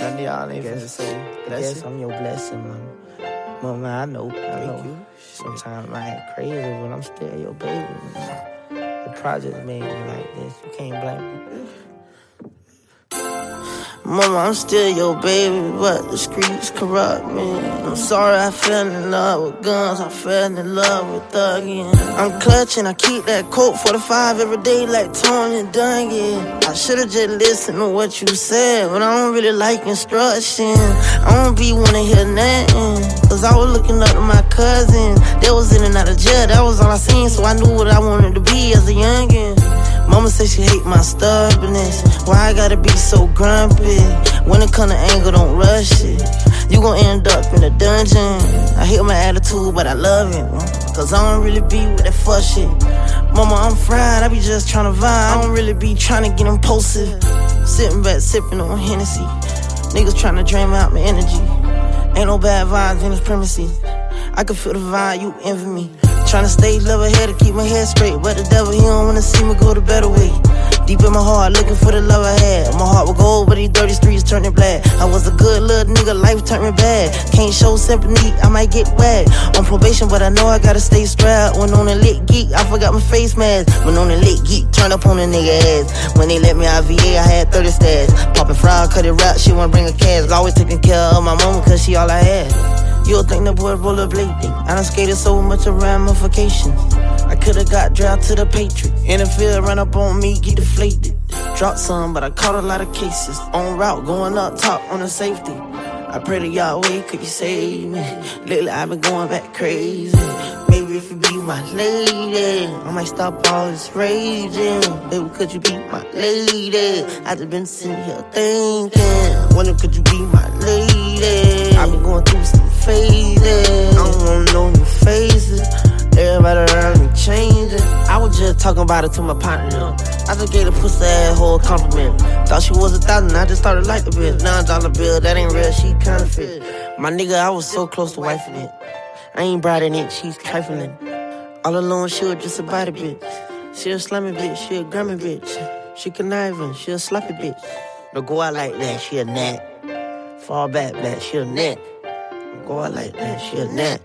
None of y'all ain't finna say guess I'm your blessing, man. Mama, I know, I know. you. Sometimes I act crazy, but I'm still your baby. Man. The project made me like this. You can't blame me. Mama, I'm still your baby, but the streets corrupt me. I'm sorry I fell in love with guns, I fell in love with thugging. I'm clutching, I keep that Colt 45 every day like Tony Dungy. I should've just listened to what you said, but I don't really like instruction. I don't be wanna hear nothing, cause I was looking up to my cousin. They was in and out of jail, that was all I seen, so I knew what I wanted to be as a youngin'. Mama say she hate my stubbornness. Why I gotta be so grumpy? When it come to anger, don't rush it. You gon' end up in a dungeon. I hate my attitude, but I love it. Cause I don't really be with that fuck shit. Mama, I'm fried, I be just tryna vibe. I don't really be tryna get impulsive. Sitting back, sipping on Hennessy. Niggas tryna drain out my energy. Ain't no bad vibes in this premises. I can feel the vibe, you envy me. Tryna stay level headed, keep my head straight. But the devil, he don't wanna see me go the better way. Deep in my heart, looking for the love I had. My heart was gold, but these dirty streets turned it black. I was a good little nigga, life turned me bad. Can't show sympathy, I might get wet. On probation, but I know I gotta stay strapped. When on a lit geek, I forgot my face mask. When on a lit geek, turn up on a nigga ass. When they let me out VA, I had 30 stats. Poppin' fraud, cut it rap, she wanna bring a cash. Always taking care of my mama, cause she all I had. You'll think the boy rollerblading. I done skated so much of ramifications. I could've got dragged to the Patriot. In the field, run up on me, get deflated. Dropped some, but I caught a lot of cases. On route, going up top on the safety. I pray to Yahweh, could you save me? Lately, I've been going back crazy. Maybe if you be my lady, I might stop all this raging. Baby, could you be my lady? I just been sitting here thinking, wonder could you be my lady? I've been going through talking about it to my partner. I just gave the pussy asshole a compliment. Thought she was a thousand, I just started like the bitch. Nine dollar bill, that ain't real, she counterfeit. My nigga, I was so close to wifing it. I ain't bribing it, she's trifling. All alone, she was just a body bitch. She a slimy bitch, she a grummy bitch. She conniving, she a sloppy bitch. Don't go out like that, she a gnat. Fall back, black, she a net. Don't go out like that, she a net.